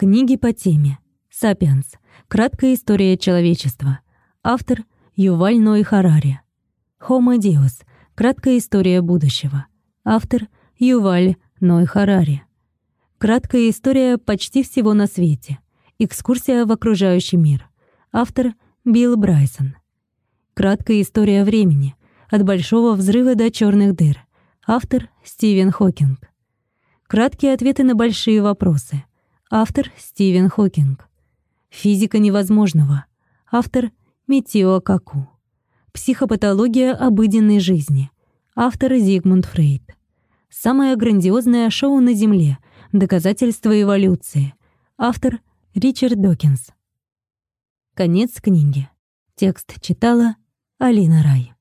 Книги по теме. «Сапиенс. Краткая история человечества». Автор Юваль Ной Харари. «Homo Deus. Краткая история будущего». Автор Юваль Ной Харари. Краткая история почти всего на свете. Экскурсия в окружающий мир. Автор Билл Брайсон. Краткая история времени. От большого взрыва до черных дыр. Автор Стивен Хокинг. Краткие ответы на большие вопросы. Автор Стивен Хокинг. Физика невозможного. Автор Митио Каку. Психопатология обыденной жизни. Автор Зигмунд Фрейд. Самое грандиозное шоу на Земле — Доказательства эволюции. Автор Ричард Докинс. Конец книги. Текст читала Алина Рай.